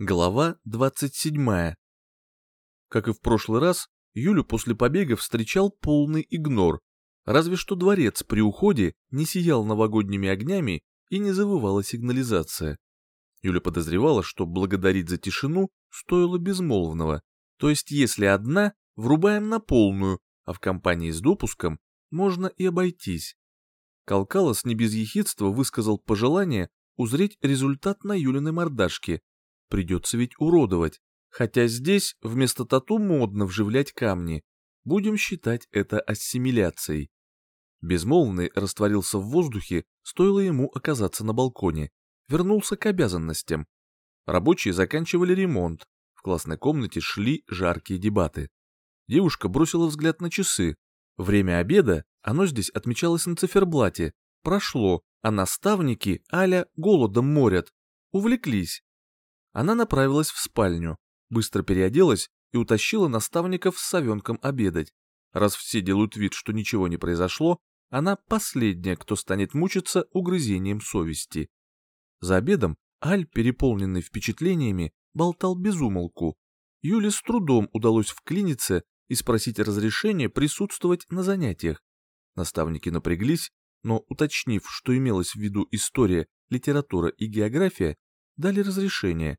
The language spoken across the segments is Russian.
Глава 27. Как и в прошлый раз, Юлю после побега встречал полный игнор, разве что дворец при уходе не сиял новогодними огнями и не завывала сигнализация. Юля подозревала, что благодарить за тишину стоило безмолвного, то есть если одна, врубаем на полную, а в компании с допуском можно и обойтись. Калкалос не без ехидства высказал пожелание узреть результат на Юлиной мордашке. Придется ведь уродовать, хотя здесь вместо тату модно вживлять камни. Будем считать это ассимиляцией. Безмолвный растворился в воздухе, стоило ему оказаться на балконе. Вернулся к обязанностям. Рабочие заканчивали ремонт. В классной комнате шли жаркие дебаты. Девушка бросила взгляд на часы. Время обеда, оно здесь отмечалось на циферблате, прошло, а наставники аля голодом морят. Увлеклись. Она направилась в спальню, быстро переоделась и утащила наставников с совенком обедать. Раз все делают вид, что ничего не произошло, она последняя, кто станет мучиться угрызением совести. За обедом Аль, переполненный впечатлениями, болтал без умолку. Юле с трудом удалось вклиниться и спросить разрешения присутствовать на занятиях. Наставники напряглись, но, уточнив, что имелось в виду история, литература и география, дали разрешение.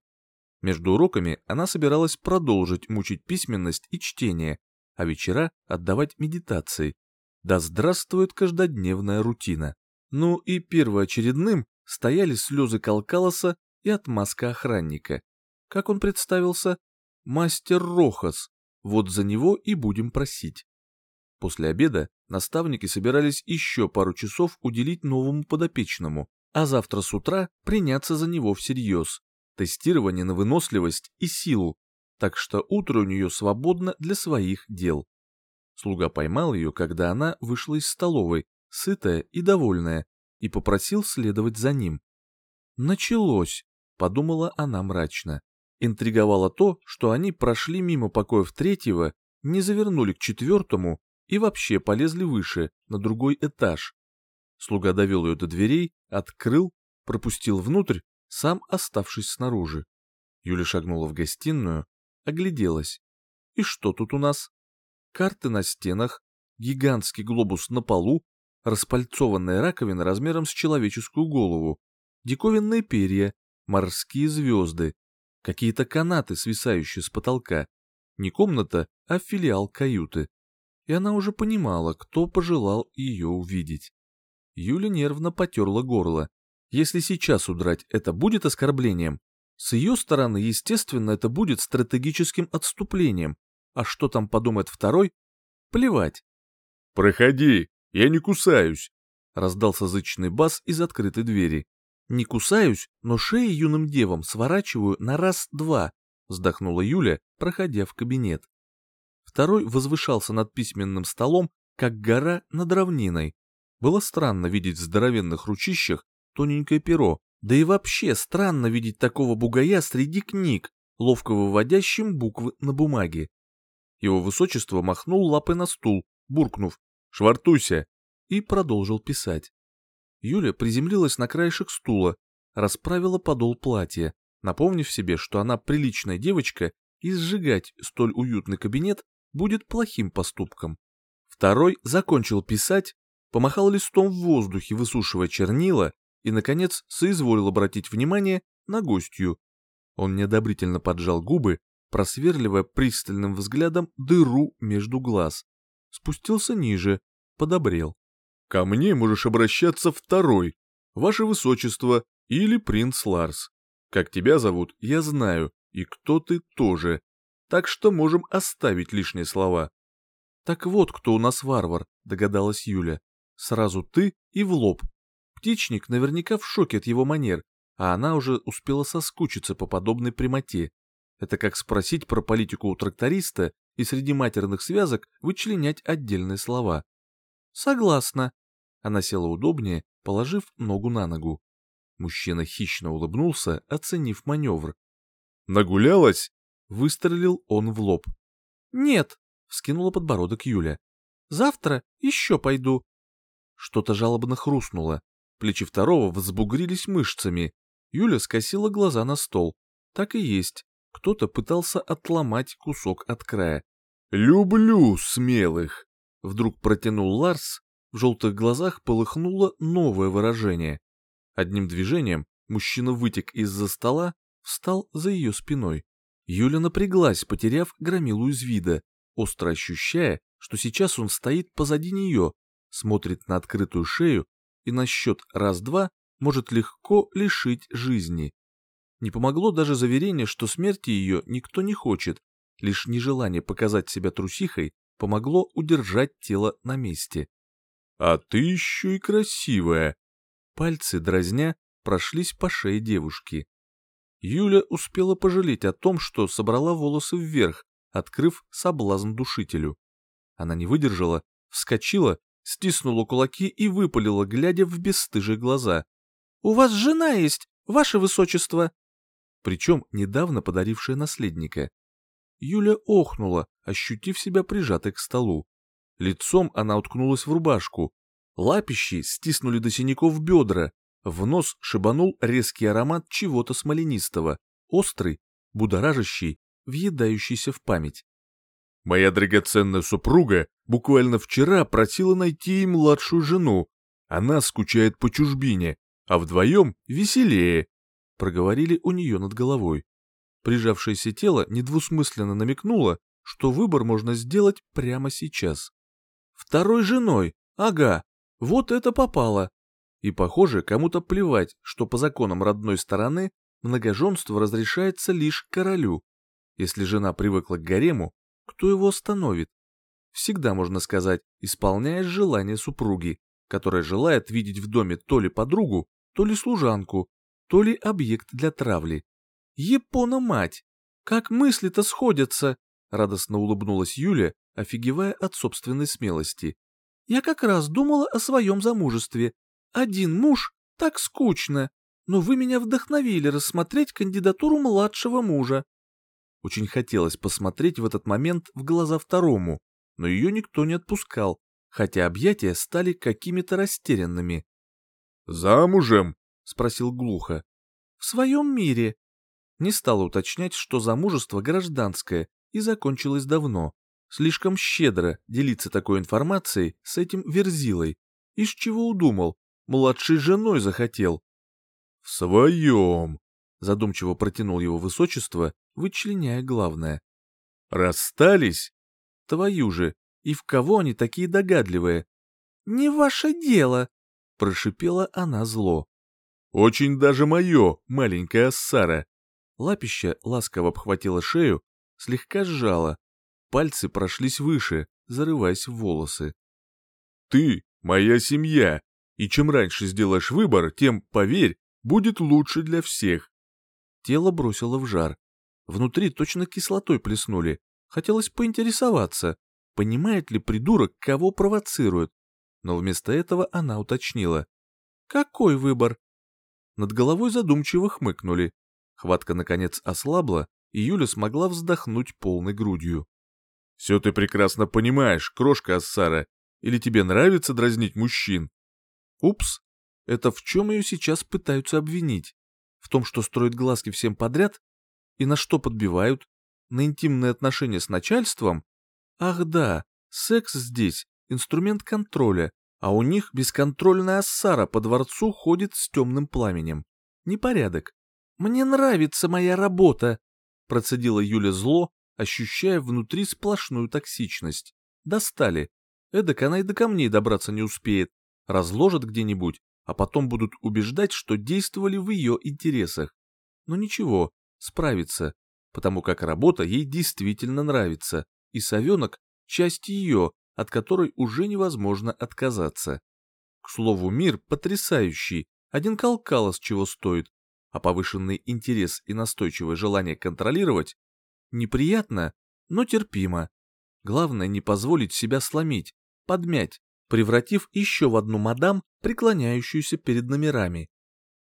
Между уроками она собиралась продолжить мучить письменность и чтение, а вечера отдавать медитации. Да здравствует каждодневная рутина. Ну и первоочередным стояли слезы Калкалоса и отмазка охранника. Как он представился? Мастер Рохас. Вот за него и будем просить. После обеда наставники собирались еще пару часов уделить новому подопечному, а завтра с утра приняться за него всерьез. Тестирование на выносливость и силу, так что утро у нее свободно для своих дел. Слуга поймал ее, когда она вышла из столовой, сытая и довольная, и попросил следовать за ним. «Началось», — подумала она мрачно. Интриговало то, что они прошли мимо покоев третьего, не завернули к четвертому и вообще полезли выше, на другой этаж. Слуга довел ее до дверей, открыл, пропустил внутрь, сам оставшись снаружи. Юля шагнула в гостиную, огляделась. И что тут у нас? Карты на стенах, гигантский глобус на полу, распальцованная раковина размером с человеческую голову, диковинные перья, морские звезды, какие-то канаты, свисающие с потолка. Не комната, а филиал каюты. И она уже понимала, кто пожелал ее увидеть. Юля нервно потерла горло. Если сейчас удрать, это будет оскорблением? С ее стороны, естественно, это будет стратегическим отступлением. А что там подумает второй? Плевать. «Проходи, я не кусаюсь», — раздался зычный бас из открытой двери. «Не кусаюсь, но шеи юным девам сворачиваю на раз-два», — вздохнула Юля, проходя в кабинет. Второй возвышался над письменным столом, как гора над равниной. Было странно видеть в здоровенных ручищах тоненькое перо, да и вообще странно видеть такого бугая среди книг, ловко выводящим буквы на бумаге. Его высочество махнул лапой на стул, буркнув «Швартуйся!» и продолжил писать. Юля приземлилась на краешек стула, расправила подол платья, напомнив себе, что она приличная девочка, и сжигать столь уютный кабинет будет плохим поступком. Второй закончил писать, помахал листом в воздухе, высушивая чернила, и, наконец, соизволил обратить внимание на гостью. Он неодобрительно поджал губы, просверливая пристальным взглядом дыру между глаз. Спустился ниже, подобрел. Ко мне можешь обращаться второй, ваше высочество или принц Ларс. Как тебя зовут, я знаю, и кто ты тоже. Так что можем оставить лишние слова. Так вот, кто у нас варвар, догадалась Юля. Сразу ты и в лоб. Птичник наверняка в шоке от его манер, а она уже успела соскучиться по подобной прямоте. Это как спросить про политику у тракториста и среди матерных связок вычленять отдельные слова. «Согласна». Она села удобнее, положив ногу на ногу. Мужчина хищно улыбнулся, оценив маневр. «Нагулялась?» — выстрелил он в лоб. «Нет», — вскинула подбородок Юля. «Завтра еще пойду». Что-то жалобно хрустнуло. Плечи второго взбугрились мышцами. Юля скосила глаза на стол. Так и есть, кто-то пытался отломать кусок от края. «Люблю смелых!» Вдруг протянул Ларс, в желтых глазах полыхнуло новое выражение. Одним движением мужчина вытек из-за стола, встал за ее спиной. Юля напряглась, потеряв громилу из вида, остро ощущая, что сейчас он стоит позади нее, смотрит на открытую шею и на счет раз-два может легко лишить жизни. Не помогло даже заверение, что смерти ее никто не хочет, лишь нежелание показать себя трусихой помогло удержать тело на месте. «А ты еще и красивая!» Пальцы, дразня, прошлись по шее девушки. Юля успела пожалеть о том, что собрала волосы вверх, открыв соблазн душителю. Она не выдержала, вскочила, стиснула кулаки и выпалила, глядя в бесстыжие глаза. «У вас жена есть, ваше высочество!» Причем недавно подарившая наследника. Юля охнула, ощутив себя прижатой к столу. Лицом она уткнулась в рубашку. Лапищи стиснули до синяков бедра. В нос шибанул резкий аромат чего-то смоленистого, острый, будоражащий, въедающийся в память. Моя драгоценная супруга буквально вчера просила найти ей младшую жену. Она скучает по чужбине, а вдвоем веселее, — проговорили у нее над головой. Прижавшееся тело недвусмысленно намекнуло, что выбор можно сделать прямо сейчас. Второй женой, ага, вот это попало. И, похоже, кому-то плевать, что по законам родной стороны многоженство разрешается лишь королю. Если жена привыкла к гарему, кто его остановит? Всегда можно сказать, исполняя желание супруги, которая желает видеть в доме то ли подругу, то ли служанку, то ли объект для травли. Япона-мать! Как мысли-то сходятся!» — радостно улыбнулась Юля, офигевая от собственной смелости. «Я как раз думала о своем замужестве. Один муж — так скучно, но вы меня вдохновили рассмотреть кандидатуру младшего мужа». Очень хотелось посмотреть в этот момент в глаза второму, но ее никто не отпускал, хотя объятия стали какими-то растерянными. «Замужем?» — спросил глухо. «В своем мире», не стала уточнять, что замужество гражданское и закончилось давно. Слишком щедро делиться такой информацией с этим верзилой. Из чего удумал? Младшей женой захотел. «В своем», — задумчиво протянул его высочество, вычленяя главное. «Расстались?» «Твою же! И в кого они такие догадливые?» «Не ваше дело!» — прошипела она зло. «Очень даже мое, маленькая Сара!» Лапища ласково обхватила шею, слегка сжала. Пальцы прошлись выше, зарываясь в волосы. «Ты моя семья, и чем раньше сделаешь выбор, тем, поверь, будет лучше для всех». Тело бросило в жар. Внутри точно кислотой плеснули. Хотелось поинтересоваться, понимает ли придурок, кого провоцирует. Но вместо этого она уточнила. «Какой выбор?» Над головой задумчиво хмыкнули. Хватка, наконец, ослабла, и Юля смогла вздохнуть полной грудью. «Все ты прекрасно понимаешь, крошка Ассара. Или тебе нравится дразнить мужчин?» «Упс, это в чем ее сейчас пытаются обвинить? В том, что строят глазки всем подряд? И на что подбивают? На интимные отношения с начальством? Ах да, секс здесь — инструмент контроля, а у них бесконтрольная Ассара по дворцу ходит с темным пламенем. Непорядок. «Мне нравится моя работа», — процедила Юля зло, ощущая внутри сплошную токсичность. Достали. Эдак она и до камней добраться не успеет. Разложат где-нибудь, а потом будут убеждать, что действовали в ее интересах. Но ничего, справится, потому как работа ей действительно нравится, и совенок — часть ее, от которой уже невозможно отказаться. К слову, мир потрясающий, один калкалос чего стоит, а повышенный интерес и настойчивое желание контролировать неприятно, но терпимо. Главное не позволить себя сломить, подмять, превратив еще в одну мадам, преклоняющуюся перед номерами.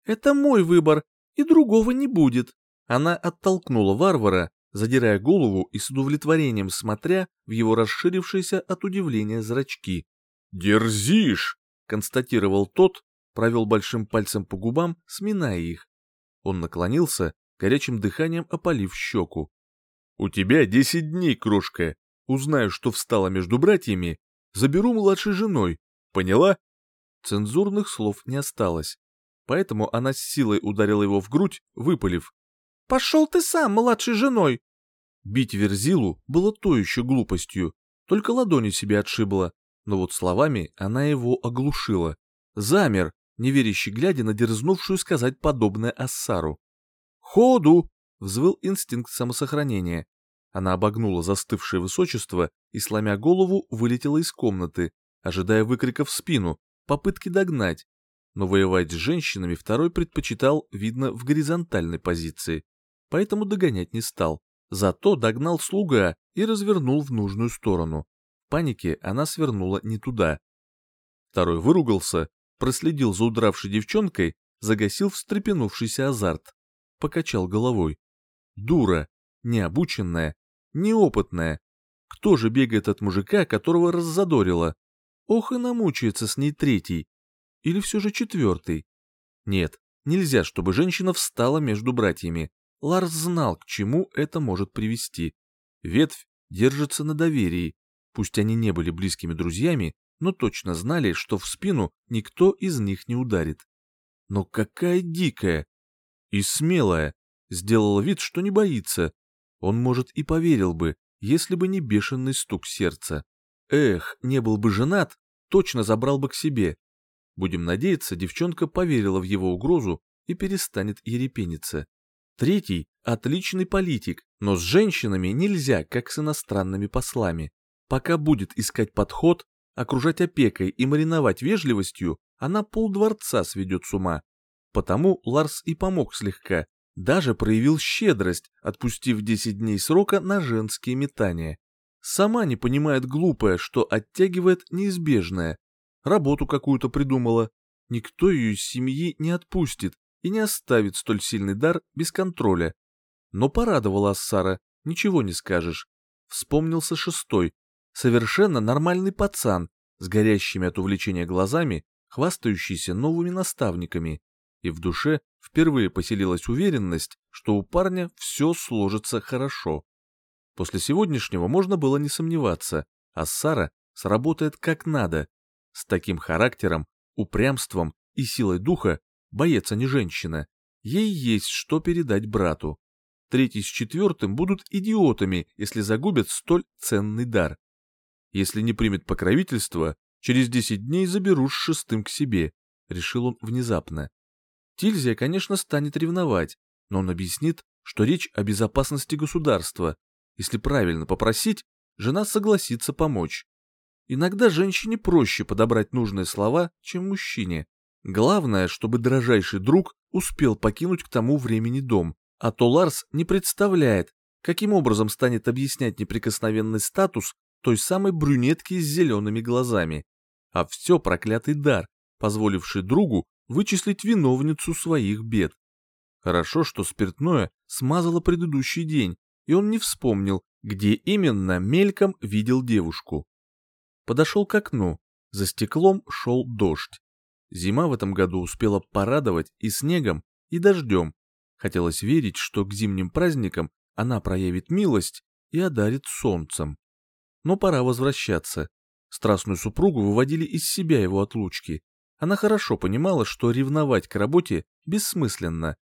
«Это мой выбор, и другого не будет». Она оттолкнула варвара, задирая голову и с удовлетворением смотря в его расширившиеся от удивления зрачки. «Дерзишь!» — констатировал тот, провел большим пальцем по губам, сминая их. Он наклонился, горячим дыханием опалив щеку. «У тебя десять дней, крошка. Узнаю, что встала между братьями, заберу младшей женой. Поняла?» Цензурных слов не осталось. Поэтому она с силой ударила его в грудь, выпалив. «Пошел ты сам, младшей женой!» Бить Верзилу было то еще глупостью, только ладони себе отшибла, но вот словами она его оглушила. Замер, неверящий глядя на дерзнувшую сказать подобное Ассару. «Ходу!» — взвыл инстинкт самосохранения. Она обогнула застывшее высочество и, сломя голову, вылетела из комнаты, ожидая выкрика в спину, попытки догнать. Но воевать с женщинами второй предпочитал, видно, в горизонтальной позиции. Поэтому догонять не стал. Зато догнал слуга и развернул в нужную сторону. В панике она свернула не туда. Второй выругался, проследил за удравшей девчонкой, загасил встрепенувшийся азарт. Покачал головой. Дура, необученная, неопытная. Кто же бегает от мужика, которого раззадорила? Ох и намучается с ней третий. Или все же четвертый. Нет, нельзя, чтобы женщина встала между братьями. Ларс знал, к чему это может привести. Ветвь держится на доверии. Пусть они не были близкими друзьями, но точно знали, что в спину никто из них не ударит. Но какая дикая! И смелая! Сделала вид, что не боится. Он, может, и поверил бы, если бы не бешеный стук сердца. Эх, не был бы женат, точно забрал бы к себе. Будем надеяться, девчонка поверила в его угрозу и перестанет ерепениться. Третий – отличный политик, но с женщинами нельзя, как с иностранными послами. Пока будет искать подход, окружать опекой и мариновать вежливостью, она полдворца сведет с ума. Потому Ларс и помог слегка, даже проявил щедрость, отпустив 10 дней срока на женские метания. Сама не понимает глупое, что оттягивает неизбежное. Работу какую-то придумала. Никто ее из семьи не отпустит, и не оставит столь сильный дар без контроля. Но порадовала Ассара, ничего не скажешь. Вспомнился шестой, совершенно нормальный пацан, с горящими от увлечения глазами, хвастающийся новыми наставниками. И в душе впервые поселилась уверенность, что у парня все сложится хорошо. После сегодняшнего можно было не сомневаться, Ассара сработает как надо. С таким характером, упрямством и силой духа боец, а не женщина, ей есть что передать брату. Третий с четвертым будут идиотами, если загубят столь ценный дар. Если не примет покровительство, через десять дней заберу с шестым к себе, решил он внезапно. Тильзия, конечно, станет ревновать, но он объяснит, что речь о безопасности государства. Если правильно попросить, жена согласится помочь. Иногда женщине проще подобрать нужные слова, чем мужчине. Главное, чтобы дрожайший друг успел покинуть к тому времени дом, а то Ларс не представляет, каким образом станет объяснять неприкосновенный статус той самой брюнетки с зелеными глазами. А все проклятый дар, позволивший другу вычислить виновницу своих бед. Хорошо, что спиртное смазало предыдущий день, и он не вспомнил, где именно мельком видел девушку. Подошел к окну, за стеклом шел дождь. Зима в этом году успела порадовать и снегом, и дождем. Хотелось верить, что к зимним праздникам она проявит милость и одарит солнцем. Но пора возвращаться. Страстную супругу выводили из себя его отлучки. Она хорошо понимала, что ревновать к работе бессмысленно.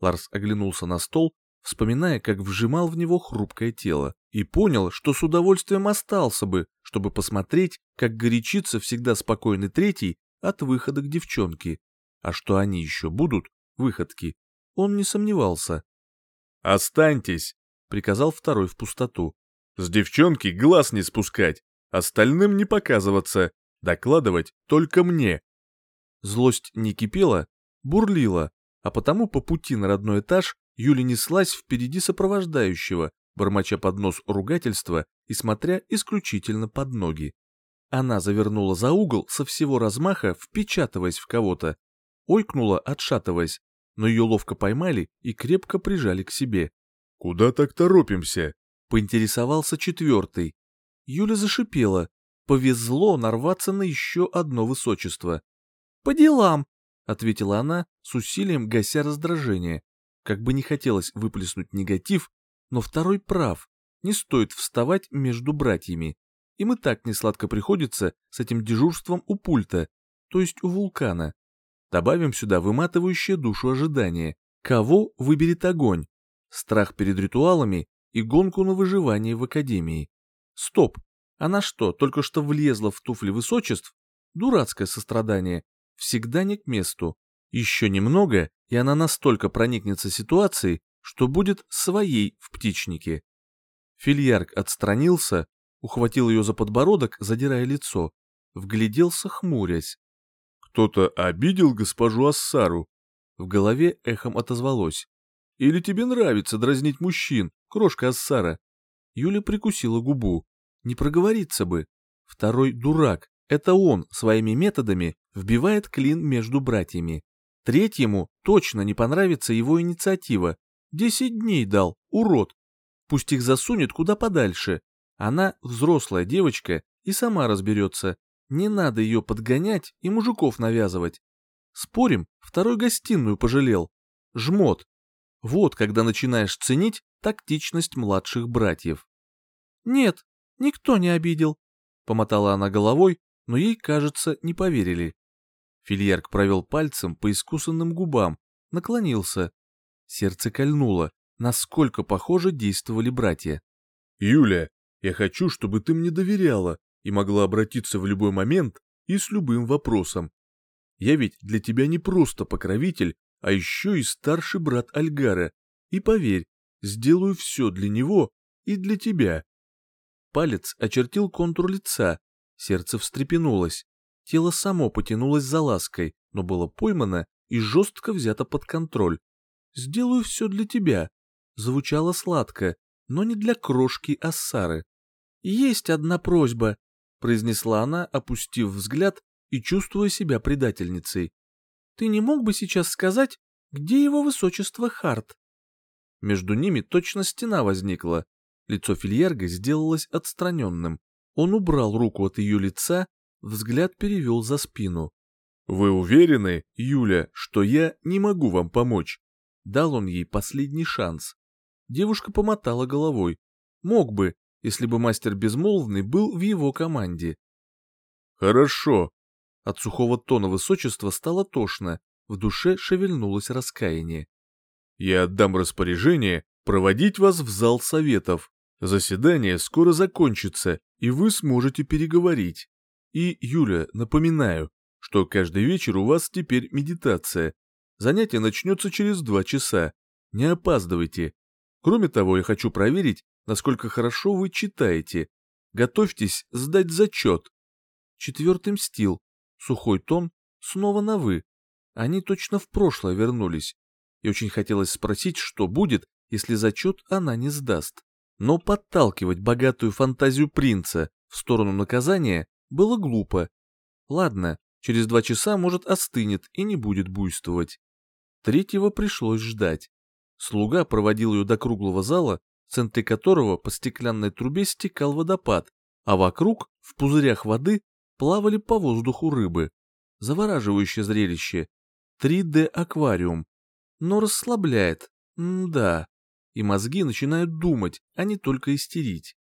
Ларс оглянулся на стол, вспоминая, как вжимал в него хрупкое тело, и понял, что с удовольствием остался бы, чтобы посмотреть, как горячится всегда спокойный третий от выхода к девчонке. А что они еще будут, выходки, он не сомневался. «Останьтесь!» — приказал второй в пустоту. «С девчонки глаз не спускать, остальным не показываться, докладывать только мне». Злость не кипела, бурлила, а потому по пути на родной этаж Юля неслась впереди сопровождающего, бормоча под нос ругательства и смотря исключительно под ноги. Она завернула за угол со всего размаха, впечатываясь в кого-то. Ойкнула, отшатываясь, но ее ловко поймали и крепко прижали к себе. «Куда так торопимся?» — поинтересовался четвертый. Юля зашипела. Повезло нарваться на еще одно высочество. «По делам», — ответила она, с усилием гася раздражение. Как бы не хотелось выплеснуть негатив, но второй прав, не стоит вставать между братьями. Им и так несладко приходится с этим дежурством у пульта, то есть у вулкана. Добавим сюда выматывающее душу ожидание. Кого выберет огонь? Страх перед ритуалами и гонку на выживание в академии. Стоп, она что, только что влезла в туфли высочеств? Дурацкое сострадание. Всегда не к месту. Еще немного, и она настолько проникнется ситуацией, что будет своей в птичнике. Фильярк отстранился, ухватил ее за подбородок, задирая лицо, вгляделся, хмурясь. «Кто-то обидел госпожу Ассару?» В голове эхом отозвалось. «Или тебе нравится дразнить мужчин, крошка Ассара?» Юля прикусила губу. Не проговориться бы. Второй дурак. Это он своими методами вбивает клин между братьями. Третьему точно не понравится его инициатива. Десять дней дал, урод. Пусть их засунет куда подальше. Она взрослая девочка и сама разберется. Не надо ее подгонять и мужиков навязывать. Спорим, второй гостиную пожалел. Жмот. Вот когда начинаешь ценить тактичность младших братьев. «Нет, никто не обидел», — помотала она головой, но ей, кажется, не поверили. Фильярк провел пальцем по искусанным губам, наклонился. Сердце кольнуло насколько похоже действовали братья. «Юля, я хочу, чтобы ты мне доверяла и могла обратиться в любой момент и с любым вопросом. Я ведь для тебя не просто покровитель, а еще и старший брат Альгара, и поверь, сделаю все для него и для тебя». Палец очертил контур лица, сердце встрепенулось, тело само потянулось за лаской, но было поймано и жестко взято под контроль. «Сделаю все для тебя», звучало сладко, но не для крошки Ассары. «Есть одна просьба», — произнесла она, опустив взгляд и чувствуя себя предательницей. «Ты не мог бы сейчас сказать, где его высочество Харт?» Между ними точно стена возникла. Лицо Фильярга сделалось отстраненным. Он убрал руку от ее лица, взгляд перевел за спину. «Вы уверены, Юля, что я не могу вам помочь?» Дал он ей последний шанс. Девушка помотала головой. Мог бы, если бы мастер Безмолвный был в его команде. Хорошо. От сухого тона высочества стало тошно, в душе шевельнулось раскаяние. Я отдам распоряжение проводить вас в зал советов. Заседание скоро закончится, и вы сможете переговорить. И, Юля, напоминаю, что каждый вечер у вас теперь медитация. Занятие начнется через два часа. Не опаздывайте. Кроме того, я хочу проверить, насколько хорошо вы читаете. Готовьтесь сдать зачет. Четвертый мстил. Сухой тон снова на «вы». Они точно в прошлое вернулись. И очень хотелось спросить, что будет, если зачет она не сдаст. Но подталкивать богатую фантазию принца в сторону наказания было глупо. Ладно, через два часа, может, остынет и не будет буйствовать. Третьего пришлось ждать. Слуга проводил ее до круглого зала, в центре которого по стеклянной трубе стекал водопад, а вокруг, в пузырях воды, плавали по воздуху рыбы. Завораживающее зрелище. 3D-аквариум. Но расслабляет. М да. И мозги начинают думать, а не только истерить.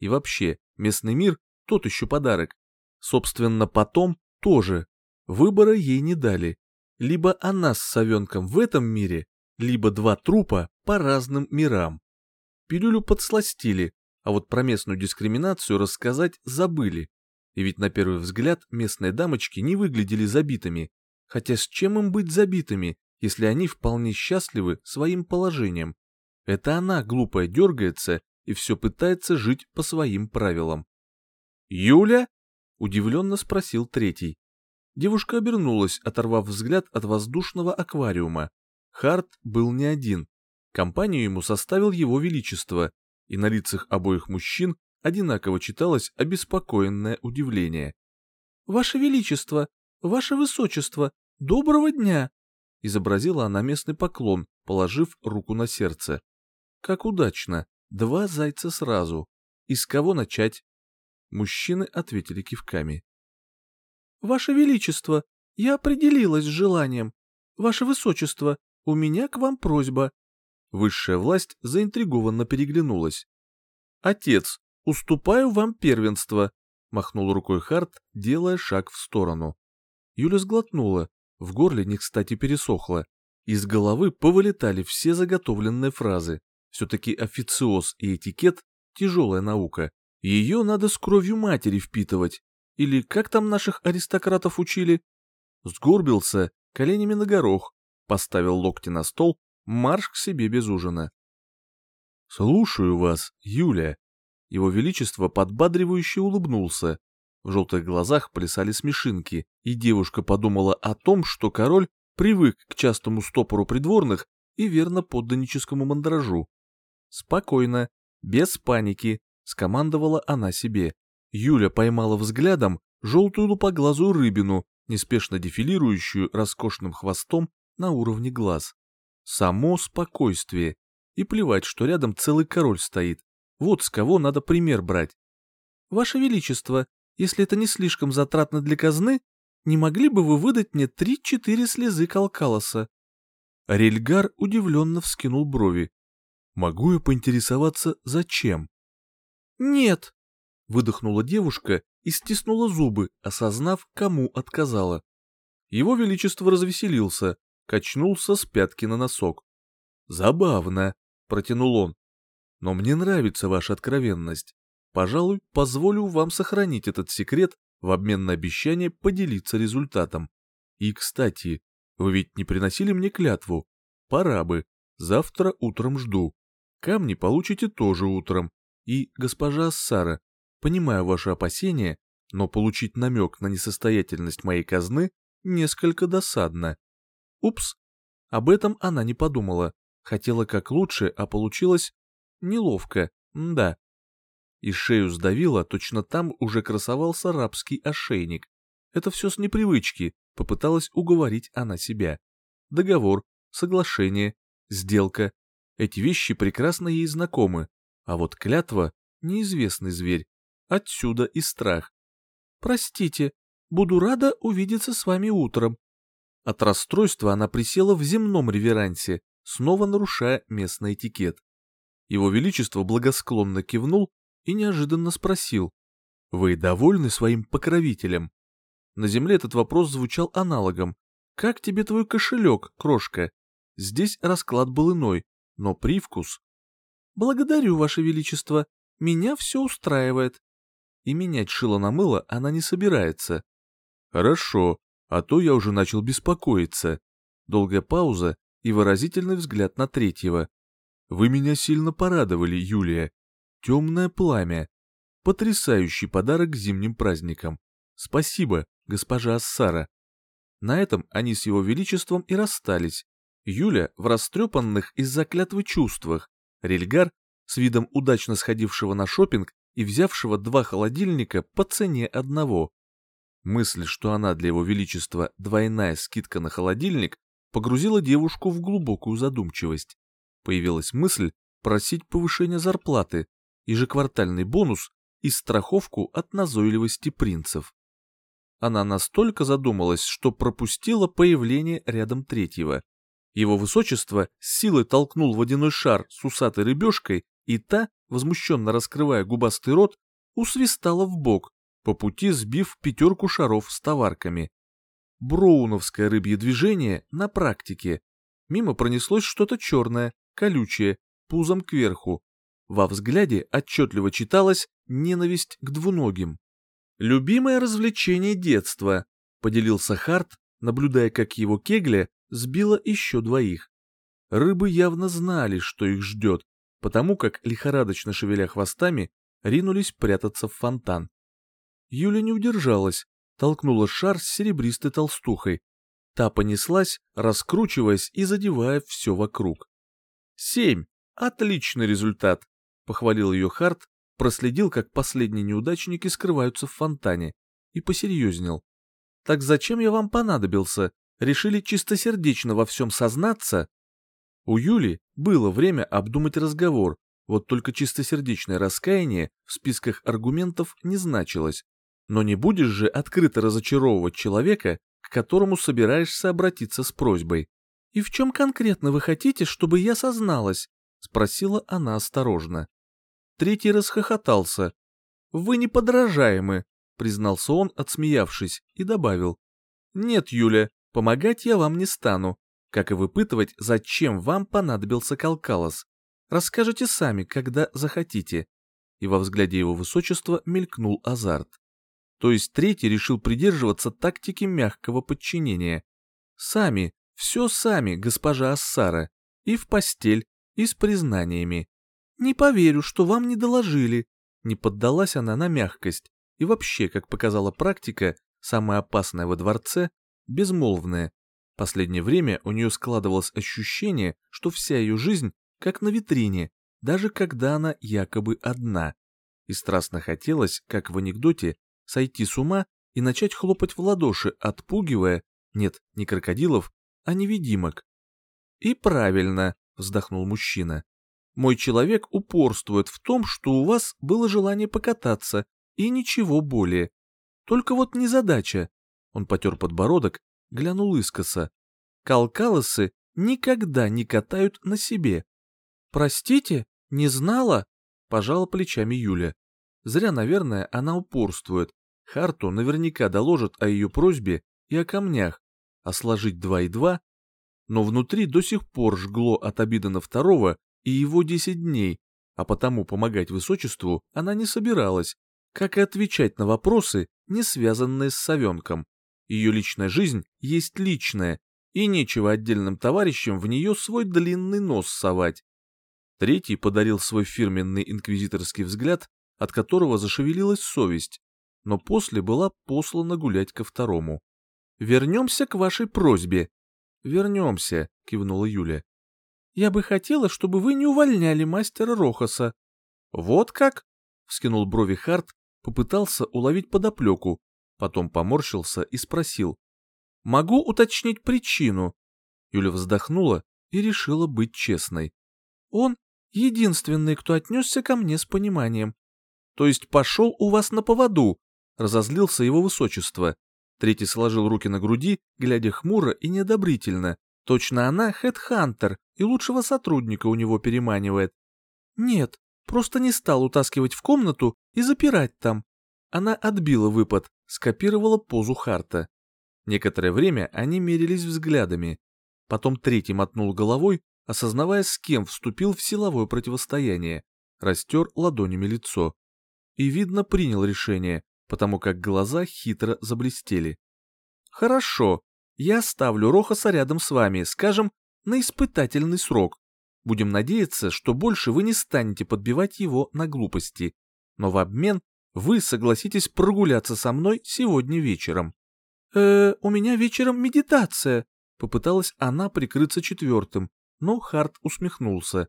И вообще, местный мир — тот еще подарок. Собственно, потом тоже. Выбора ей не дали. Либо она с совенком в этом мире, либо два трупа по разным мирам. Пилюлю подсластили, а вот про местную дискриминацию рассказать забыли. И ведь на первый взгляд местные дамочки не выглядели забитыми. Хотя с чем им быть забитыми, если они вполне счастливы своим положением? Это она, глупая, дергается и все пытается жить по своим правилам. «Юля?» — удивленно спросил третий. Девушка обернулась, оторвав взгляд от воздушного аквариума. Харт был не один. Компанию ему составил его величество, и на лицах обоих мужчин одинаково читалось обеспокоенное удивление. «Ваше величество! Ваше высочество! Доброго дня!» Изобразила она местный поклон, положив руку на сердце. «Как удачно! Два зайца сразу! И с кого начать?» Мужчины ответили кивками. «Ваше величество! Я определилась с желанием! Ваше высочество! «У меня к вам просьба. Высшая власть заинтригованно переглянулась. «Отец, уступаю вам первенство», — махнул рукой Харт, делая шаг в сторону. Юля сглотнула, в горле не кстати пересохло. Из головы повылетали все заготовленные фразы. Все-таки официоз и этикет — тяжелая наука. Ее надо с кровью матери впитывать. Или как там наших аристократов учили? Сгорбился, коленями на горох, поставил локти на стол, марш к себе без ужина. «Слушаю вас, Юля». Его Величество подбадривающе улыбнулся. В желтых глазах плясали смешинки, и девушка подумала о том, что король привык к частому стопору придворных и верно подданническому мандражу. «Спокойно, без паники», — скомандовала она себе. Юля поймала взглядом желтую лупоглазую рыбину, неспешно дефилирующую роскошным хвостом на уровне глаз. Само спокойствие. И плевать, что рядом целый король стоит. Вот с кого надо пример брать. Ваше Величество, если это не слишком затратно для казны, не могли бы вы выдать мне три-четыре слезы Калкалоса?» Рельгар удивленно вскинул брови. «Могу я поинтересоваться, зачем?» «Нет», — выдохнула девушка и стиснула зубы, осознав, кому отказала. Его Величество развеселился, качнулся с пятки на носок. «Забавно», — протянул он. «Но мне нравится ваша откровенность. Пожалуй, позволю вам сохранить этот секрет в обмен на обещание поделиться результатом. И, кстати, вы ведь не приносили мне клятву. Пора бы. Завтра утром жду. Камни получите тоже утром. И, госпожа Сара, понимаю ваши опасения, но получить намек на несостоятельность моей казны несколько досадно. Упс, об этом она не подумала. Хотела как лучше, а получилось неловко, да. И шею сдавило, точно там уже красовался рабский ошейник. Это все с непривычки, попыталась уговорить она себя. Договор, соглашение, сделка. Эти вещи прекрасно ей знакомы. А вот клятва — неизвестный зверь. Отсюда и страх. «Простите, буду рада увидеться с вами утром», от расстройства она присела в земном реверансе, снова нарушая местный этикет. Его Величество благосклонно кивнул и неожиданно спросил, «Вы довольны своим покровителем?» На земле этот вопрос звучал аналогом. «Как тебе твой кошелек, крошка?» Здесь расклад был иной, но привкус. «Благодарю, Ваше Величество, меня все устраивает». И менять шило на мыло она не собирается. «Хорошо, а то я уже начал беспокоиться. Долгая пауза и выразительный взгляд на третьего. Вы меня сильно порадовали, Юлия. Темное пламя. Потрясающий подарок к зимним праздникам. Спасибо, госпожа Ассара. На этом они с его величеством и расстались. Юля в растрепанных из-за клятвы чувствах. Рельгар с видом удачно сходившего на шопинг и взявшего два холодильника по цене одного. Мысль, что она для его величества двойная скидка на холодильник, погрузила девушку в глубокую задумчивость. Появилась мысль просить повышения зарплаты, ежеквартальный бонус и страховку от назойливости принцев. Она настолько задумалась, что пропустила появление рядом третьего. Его высочество с силой толкнул водяной шар с усатой рыбешкой, и та, возмущенно раскрывая губастый рот, усвистала в бок, по пути сбив пятерку шаров с товарками. Броуновское рыбье движение на практике. Мимо пронеслось что-то черное, колючее, пузом кверху. Во взгляде отчетливо читалась ненависть к двуногим. «Любимое развлечение детства», — поделился Харт, наблюдая, как его кегля сбила еще двоих. Рыбы явно знали, что их ждет, потому как, лихорадочно шевеля хвостами, ринулись прятаться в фонтан. Юля не удержалась, толкнула шар с серебристой толстухой. Та понеслась, раскручиваясь и задевая все вокруг. «Семь! Отличный результат!» — похвалил ее Харт, проследил, как последние неудачники скрываются в фонтане, и посерьезнел. «Так зачем я вам понадобился? Решили чистосердечно во всем сознаться?» У Юли было время обдумать разговор, вот только чистосердечное раскаяние в списках аргументов не значилось. Но не будешь же открыто разочаровывать человека, к которому собираешься обратиться с просьбой. «И в чем конкретно вы хотите, чтобы я созналась?» — спросила она осторожно. Третий расхохотался. «Вы неподражаемы», — признался он, отсмеявшись, и добавил. «Нет, Юля, помогать я вам не стану, как и выпытывать, зачем вам понадобился Калкалос. Расскажите сами, когда захотите». И во взгляде его высочества мелькнул азарт. То есть третий решил придерживаться тактики мягкого подчинения. Сами, все сами, госпожа Ассара, и в постель, и с признаниями. «Не поверю, что вам не доложили», — не поддалась она на мягкость, и вообще, как показала практика, самое опасное во дворце — безмолвное. Последнее время у нее складывалось ощущение, что вся ее жизнь как на витрине, даже когда она якобы одна. И страстно хотелось, как в анекдоте, сойти с ума и начать хлопать в ладоши, отпугивая, нет, не крокодилов, а невидимок. «И правильно», — вздохнул мужчина. «Мой человек упорствует в том, что у вас было желание покататься, и ничего более. Только вот незадача». Он потер подбородок, глянул искоса. «Калкалосы никогда не катают на себе». «Простите, не знала?» — пожала плечами Юля. Зря, наверное, она упорствует. Харту наверняка доложат о ее просьбе и о камнях, а сложить два и два, но внутри до сих пор жгло от обиды на второго и его десять дней, а потому помогать высочеству она не собиралась, как и отвечать на вопросы, не связанные с совенком. Ее личная жизнь есть личная, и нечего отдельным товарищам в нее свой длинный нос совать. Третий подарил свой фирменный инквизиторский взгляд, от которого зашевелилась совесть, но после была послана гулять ко второму. Вернемся к вашей просьбе. Вернемся, кивнула Юля. Я бы хотела, чтобы вы не увольняли мастера Рохаса. Вот как? Вскинул брови Харт, попытался уловить подоплеку, потом поморщился и спросил. Могу уточнить причину? Юля вздохнула и решила быть честной. Он единственный, кто отнесся ко мне с пониманием. То есть пошел у вас на поводу, разозлился его высочество. Третий сложил руки на груди, глядя хмуро и неодобрительно. Точно она хедхантер и лучшего сотрудника у него переманивает. Нет, просто не стал утаскивать в комнату и запирать там. Она отбила выпад, скопировала позу Харта. Некоторое время они мерились взглядами. Потом третий мотнул головой, осознавая, с кем вступил в силовое противостояние. Растер ладонями лицо. И, видно, принял решение, потому как глаза хитро заблестели. «Хорошо, я ставлю Рохаса рядом с вами, скажем, на испытательный срок. Будем надеяться, что больше вы не станете подбивать его на глупости. Но в обмен вы согласитесь прогуляться со мной сегодня вечером». «Э, у меня вечером медитация», — попыталась она прикрыться четвертым, но Харт усмехнулся.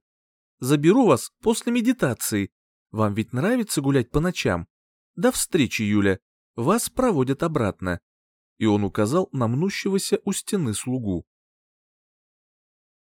«Заберу вас после медитации. Вам ведь нравится гулять по ночам? До встречи, Юля. Вас проводят обратно. И он указал на мнущегося у стены слугу.